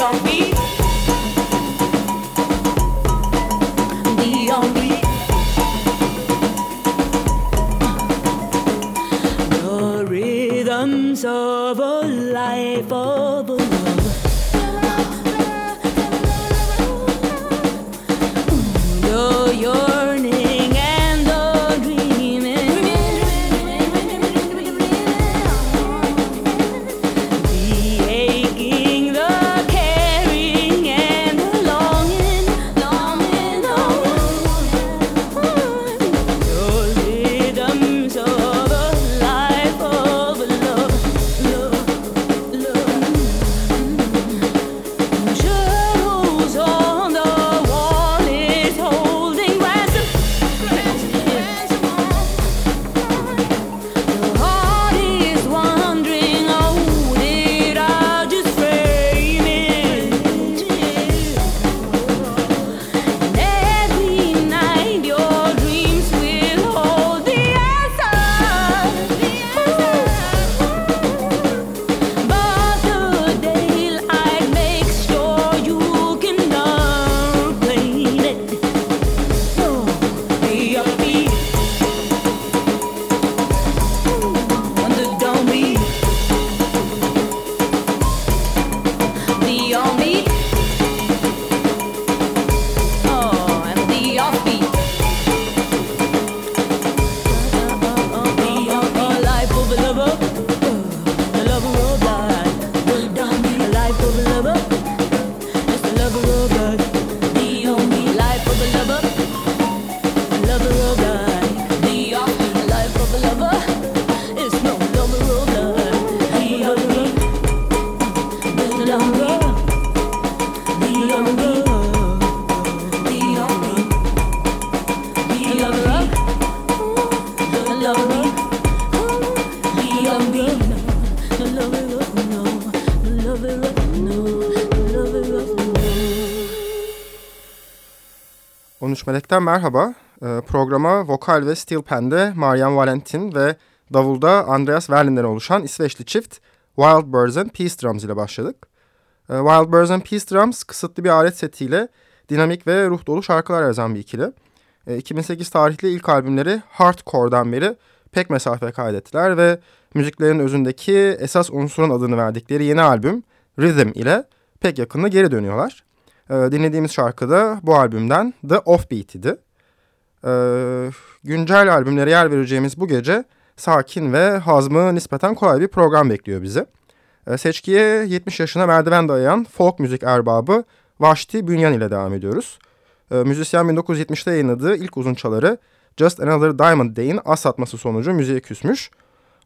on be. Never. world. Melek'ten merhaba. Ee, programa vokal ve steel pen'de Marian Valentin ve davulda Andreas Werlin'den oluşan İsveçli çift Wild Birds and Peace Drums ile başladık. Ee, Wild Birds and Peace Drums kısıtlı bir alet setiyle dinamik ve ruh dolu şarkılar yazan bir ikili. Ee, 2008 tarihli ilk albümleri Hardcore'dan beri pek mesafe kaydettiler ve müziklerin özündeki esas unsurun adını verdikleri yeni albüm Rhythm ile pek yakında geri dönüyorlar. Ee, dinlediğimiz şarkı da bu albümden The Offbeat idi. Ee, güncel albümlere yer vereceğimiz bu gece sakin ve hazmı nispeten kolay bir program bekliyor bizi. Ee, seçkiye 70 yaşına merdiven dayayan folk müzik erbabı Vashti Bünyan ile devam ediyoruz. Müzisyen 1970'te yayınladığı ilk uzun çaları Just Another Diamond Day'in as atması sonucu müziğe küsmüş.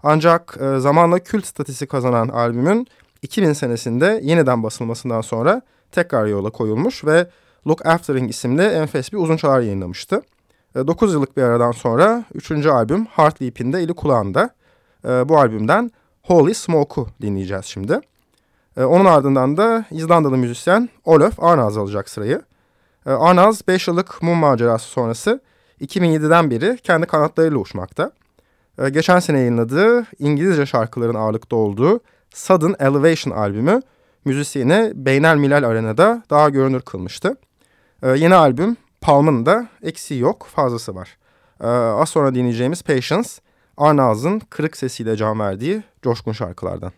Ancak e, zamanla kült statüsü kazanan albümün 2000 senesinde yeniden basılmasından sonra tekrar yola koyulmuş ve Look After'ing isimli enfes bir uzun çalar yayınlamıştı. 9 e, yıllık bir aradan sonra 3. albüm Heart Leap'in de eli kulağında. E, bu albümden Holy Smoke'u dinleyeceğiz şimdi. E, onun ardından da İzlandalı müzisyen Olof Arnaz alacak sırayı. Arnaz 5 yıllık mum macerası sonrası 2007'den beri kendi kanatlarıyla uçmakta. Geçen sene yayınladığı İngilizce şarkıların ağırlıkta olduğu Sudden Elevation albümü müzisyeni Beynel Milal Arena'da daha görünür kılmıştı. Ee, yeni albüm Palm'ın da eksiği yok fazlası var. Ee, az sonra dinleyeceğimiz Patience, Arnaz'ın kırık sesiyle can verdiği coşkun şarkılardan.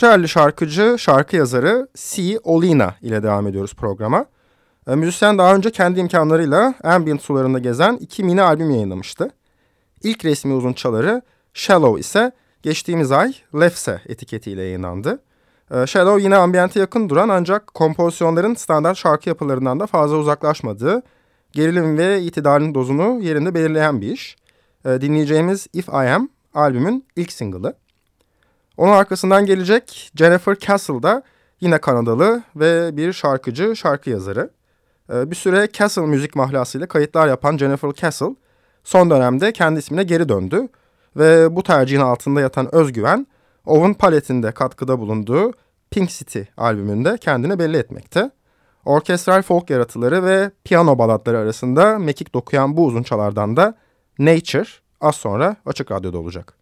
Montreal'li şarkıcı, şarkı yazarı C. Olina ile devam ediyoruz programa. E, müzisyen daha önce kendi imkanlarıyla ambient sularında gezen iki mini albüm yayınlamıştı. İlk resmi uzun çaları Shallow ise geçtiğimiz ay Lefse etiketiyle yayınlandı. E, Shallow yine ambiente yakın duran ancak kompozisyonların standart şarkı yapılarından da fazla uzaklaşmadığı, gerilim ve itidalin dozunu yerinde belirleyen bir iş. E, dinleyeceğimiz If I Am albümün ilk single'ı. Onun arkasından gelecek Jennifer Castle da yine Kanadalı ve bir şarkıcı, şarkı yazarı. Ee, bir süre Castle müzik mahlasıyla kayıtlar yapan Jennifer Castle son dönemde kendi ismine geri döndü. Ve bu tercihin altında yatan özgüven Owen Palet'in de katkıda bulunduğu Pink City albümünde kendini belli etmekte. Orkestral folk yaratıları ve piyano balatları arasında mekik dokuyan bu uzun çalardan da Nature az sonra Açık Radyo'da olacak.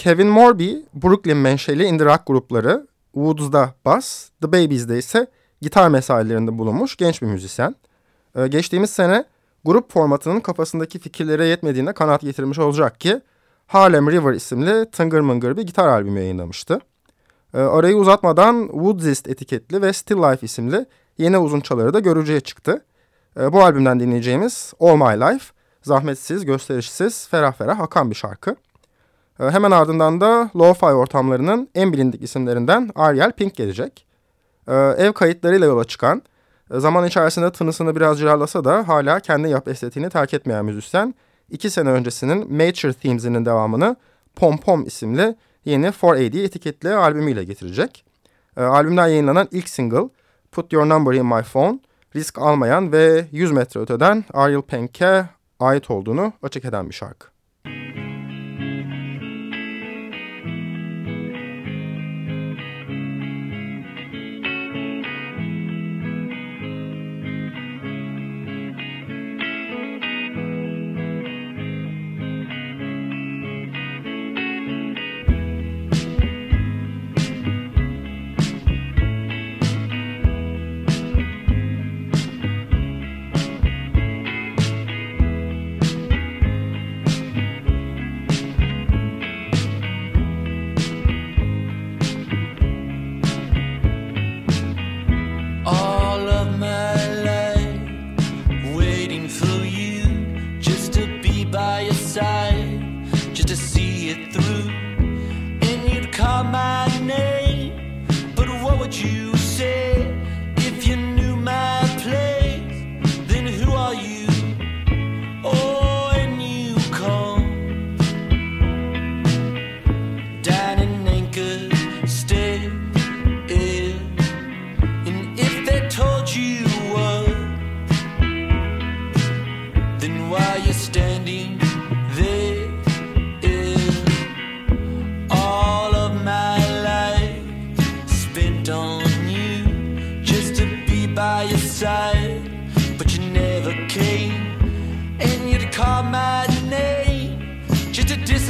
Kevin Morby, Brooklyn menşeli indie rock grupları Woods'da bas, The Babies'de ise gitar mesailerinde bulunmuş genç bir müzisyen. Ee, geçtiğimiz sene grup formatının kafasındaki fikirlere yetmediğine kanaat getirmiş olacak ki Harlem River isimli tıngır mıngır bir gitar albümü yayınlamıştı. Ee, arayı uzatmadan Woodsist etiketli ve Still Life isimli yeni uzun çaları da görücüye çıktı. Ee, bu albümden dinleyeceğimiz All My Life, zahmetsiz, gösterişsiz, ferah ferah akan bir şarkı. Ee, hemen ardından da lo-fi ortamlarının en bilindik isimlerinden Ariel Pink gelecek. Ee, ev kayıtlarıyla yola çıkan, e, zaman içerisinde tınısını biraz cilalasa da hala kendi yap estetiğini terk etmeyen müzisyen, iki sene öncesinin Mature Themes'inin devamını Pom Pom isimli yeni 4AD etiketli albümüyle getirecek. Ee, albümden yayınlanan ilk single Put Your Number in My Phone, risk almayan ve 100 metre öteden Ariel Pink'e ait olduğunu açık eden bir şarkı.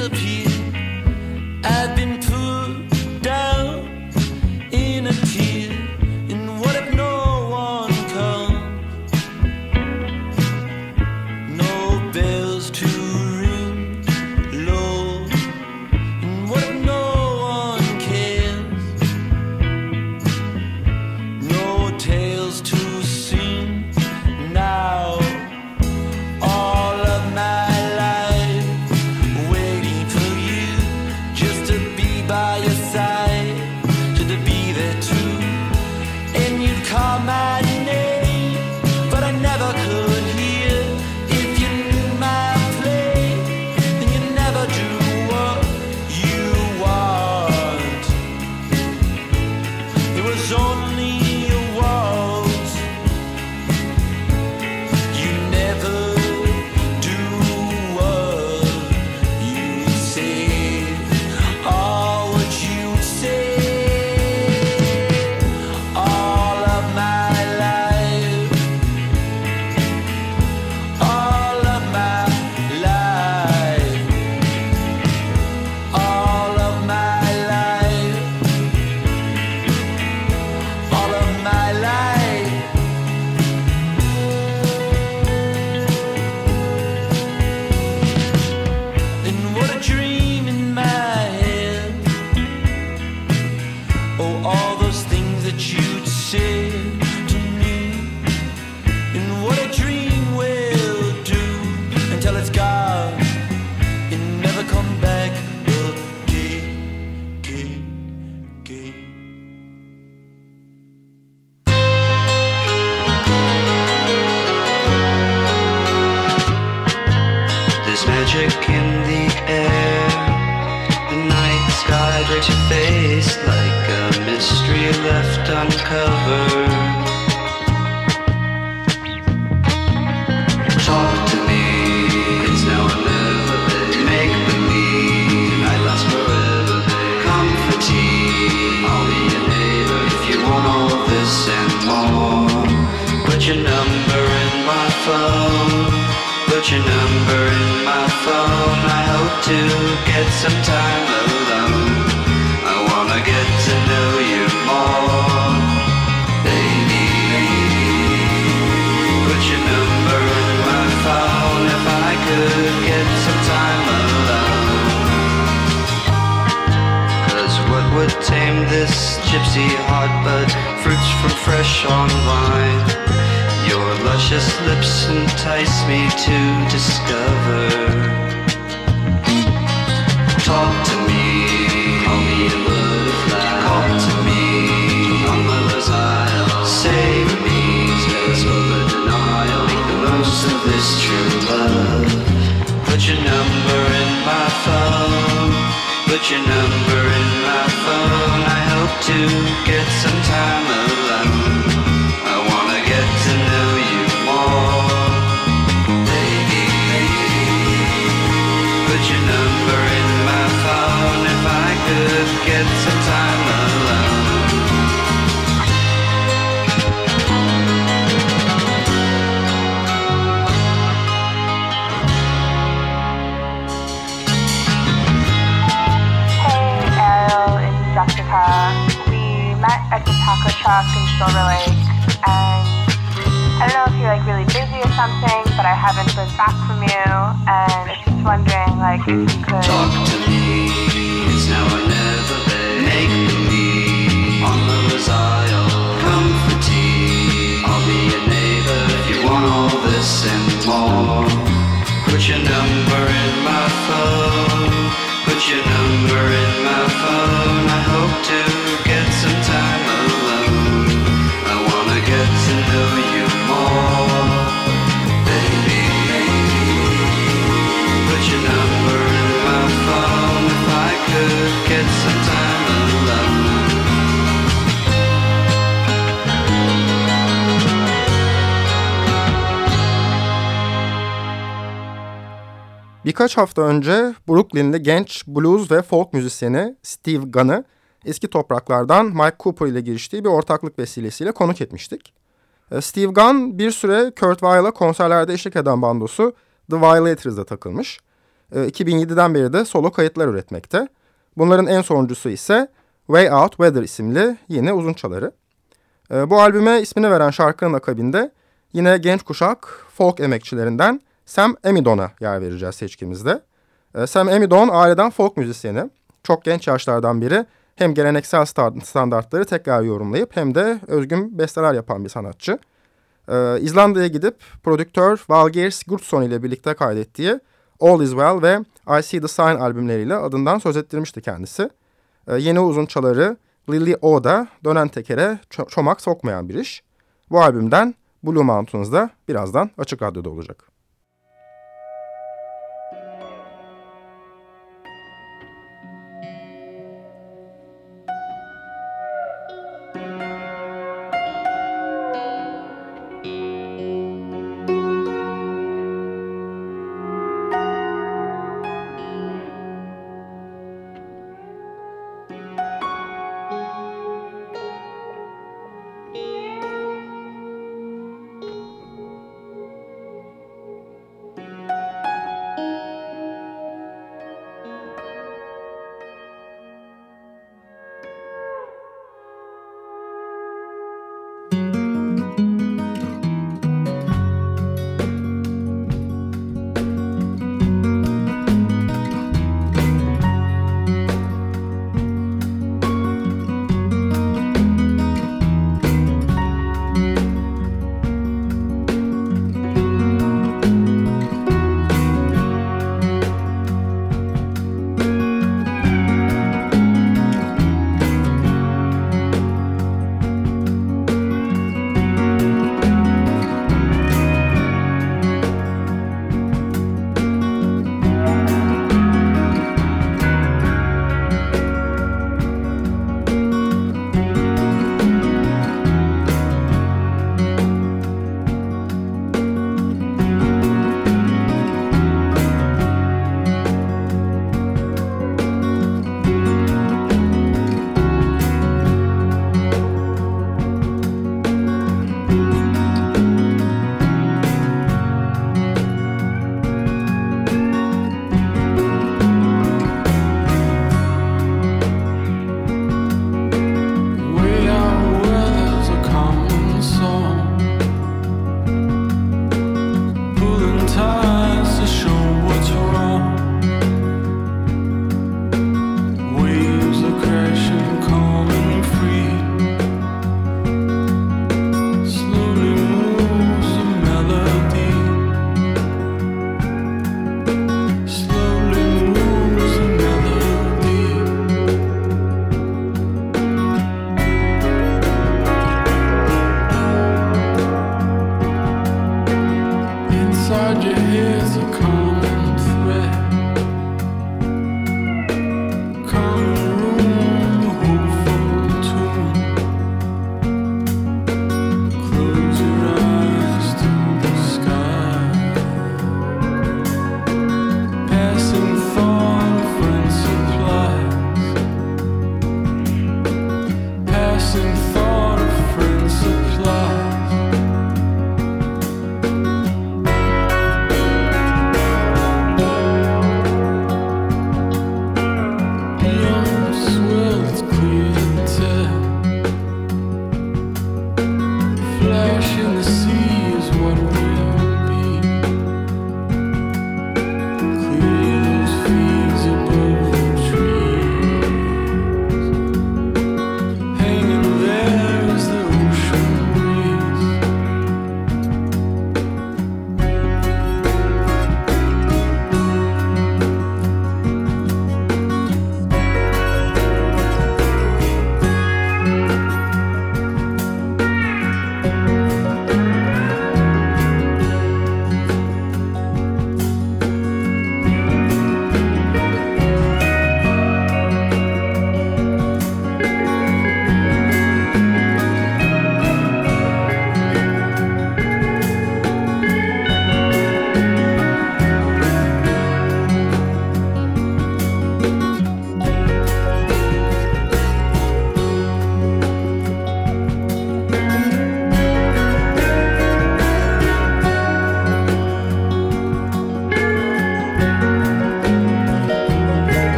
All of my something, but I haven't heard back from you, and just wondering, like, if you could. Talk to me, it's now or never, babe. Make believe on isle. Come for tea, I'll be your neighbor if you want all this and more. Put your number in my phone. Birkaç hafta önce Brooklyn'li genç blues ve folk müzisyeni Steve Gunn'ı eski topraklardan Mike Cooper ile giriştiği bir ortaklık vesilesiyle konuk etmiştik. Ee, Steve Gunn bir süre Kurt Weill'a konserlerde eşlik eden bandosu The Violators'da takılmış. Ee, 2007'den beri de solo kayıtlar üretmekte. Bunların en sonuncusu ise Way Out Weather isimli yine uzun çaları. Ee, bu albüme ismini veren şarkının akabinde yine genç kuşak folk emekçilerinden Sam Amidon'a yer vereceğiz seçkimizde. Ee, Sam Amidon aileden folk müzisyeni. Çok genç yaşlardan biri hem geleneksel sta- standartları tekrar yorumlayıp hem de özgün besteler yapan bir sanatçı. Ee, İzlanda'ya gidip prodüktör Valgeir Sigurdsson ile birlikte kaydettiği All Is Well ve I See The Sign albümleriyle adından söz ettirmişti kendisi. Ee, yeni uzun çaları Lily O'da dönen tekere ço- çomak sokmayan bir iş. Bu albümden Blue Mountains'da birazdan Açık Radyo'da olacak.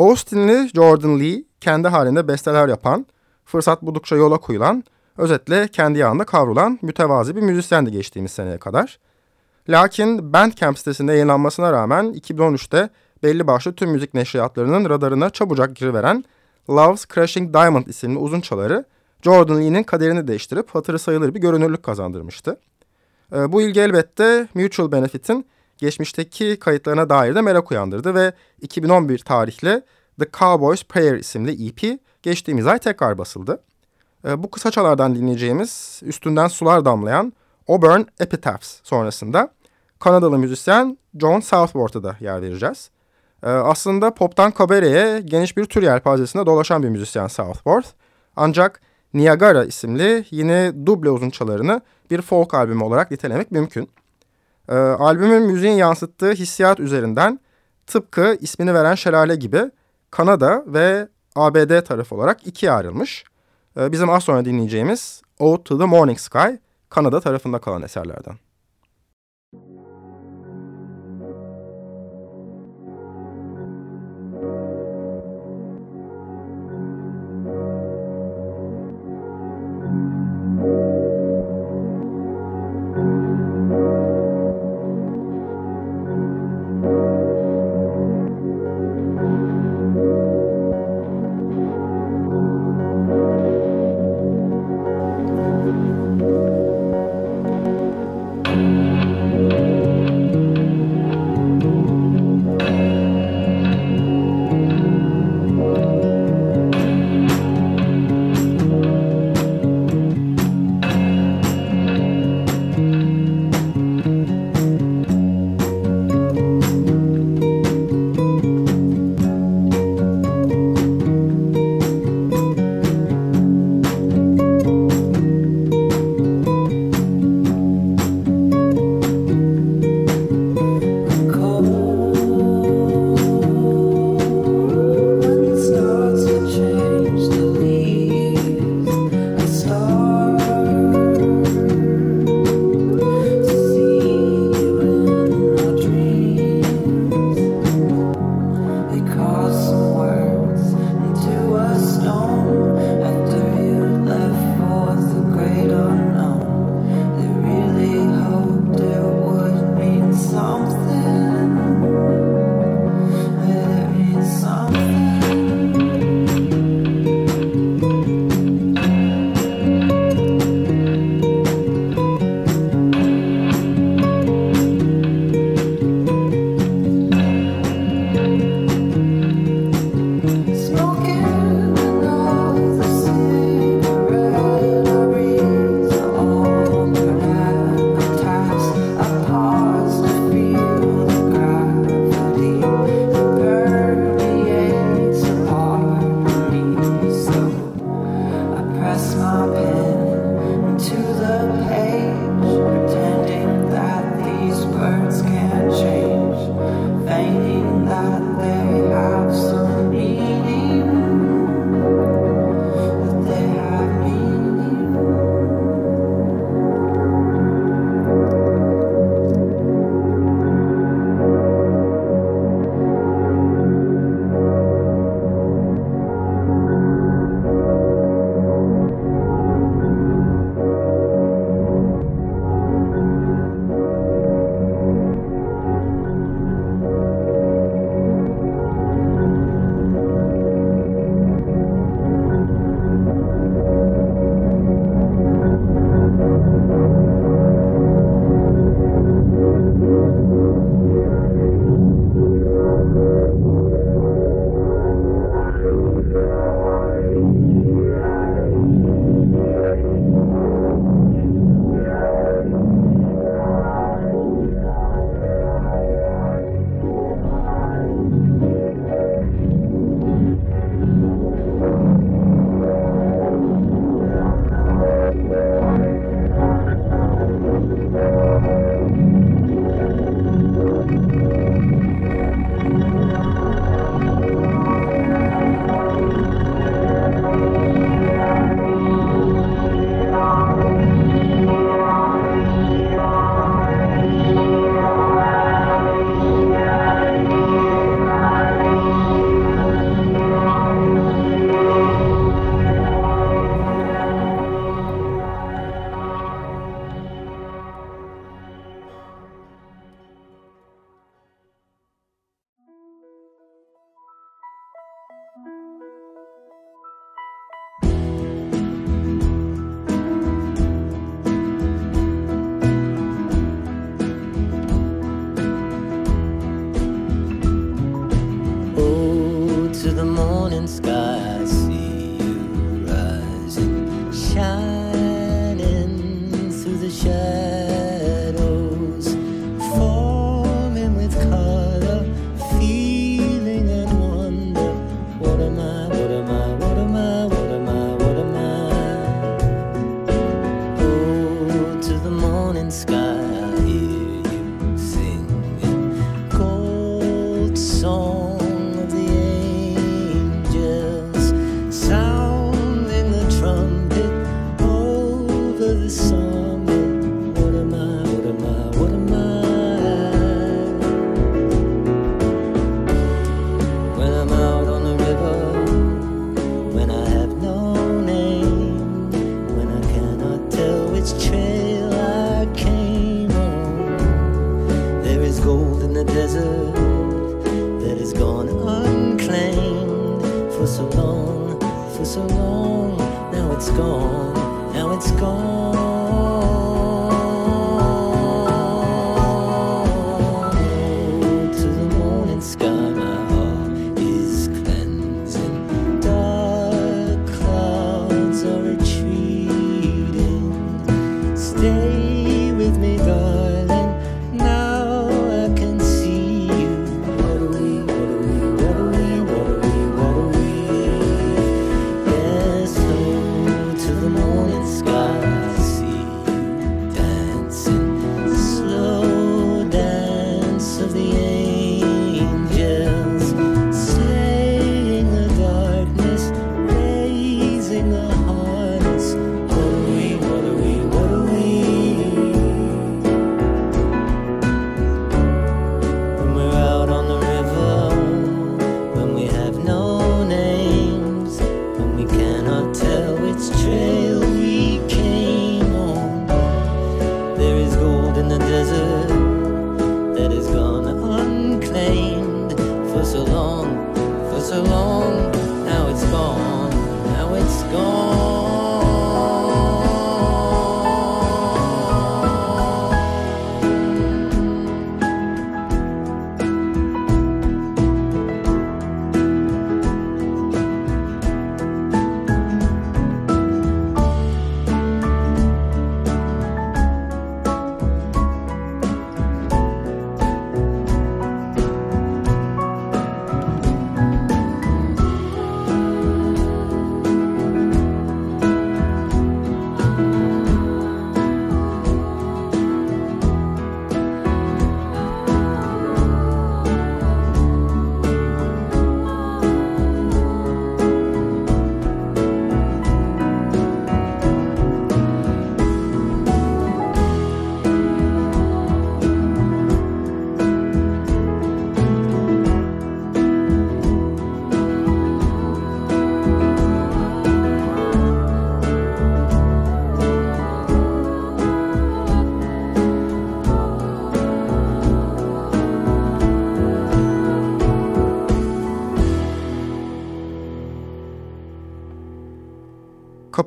Austin'li Jordan Lee kendi halinde besteler yapan, fırsat buldukça yola koyulan, özetle kendi yağında kavrulan mütevazi bir müzisyendi geçtiğimiz seneye kadar. Lakin Bandcamp sitesinde yayınlanmasına rağmen 2013'te belli başlı tüm müzik neşriyatlarının radarına çabucak giriveren Love's Crashing Diamond isimli uzun çaları Jordan Lee'nin kaderini değiştirip hatırı sayılır bir görünürlük kazandırmıştı. Ee, bu ilgi elbette Mutual Benefit'in geçmişteki kayıtlarına dair de merak uyandırdı ve 2011 tarihli The Cowboy's Prayer isimli EP geçtiğimiz ay tekrar basıldı. Ee, bu kısa çalardan dinleyeceğimiz üstünden sular damlayan Auburn Epitaphs sonrasında Kanadalı müzisyen John Southworth'a da yer vereceğiz. Ee, aslında poptan kabareye geniş bir tür yelpazesinde dolaşan bir müzisyen Southworth. Ancak Niagara isimli yine duble uzunçalarını bir folk albümü olarak nitelemek mümkün. Ee, albümün müziğin yansıttığı hissiyat üzerinden tıpkı ismini veren şelale gibi Kanada ve ABD tarafı olarak ikiye ayrılmış. Ee, bizim az sonra dinleyeceğimiz Ode to the Morning Sky Kanada tarafında kalan eserlerden.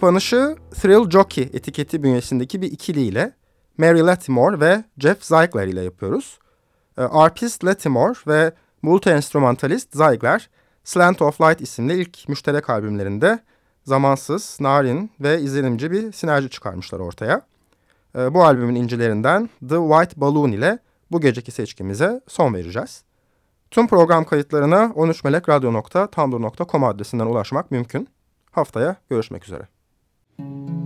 kapanışı Thrill Jockey etiketi bünyesindeki bir ikiliyle Mary Latimore ve Jeff Zeigler ile yapıyoruz. Ee, Arpist Latimore ve multi-enstrümantalist Zeigler, Slant of Light isimli ilk müşterek albümlerinde zamansız, narin ve izlenimci bir sinerji çıkarmışlar ortaya. Ee, bu albümün incilerinden The White Balloon ile bu geceki seçkimize son vereceğiz. Tüm program kayıtlarına 13melekradyo.tumblr.com adresinden ulaşmak mümkün. Haftaya görüşmek üzere. Thank you.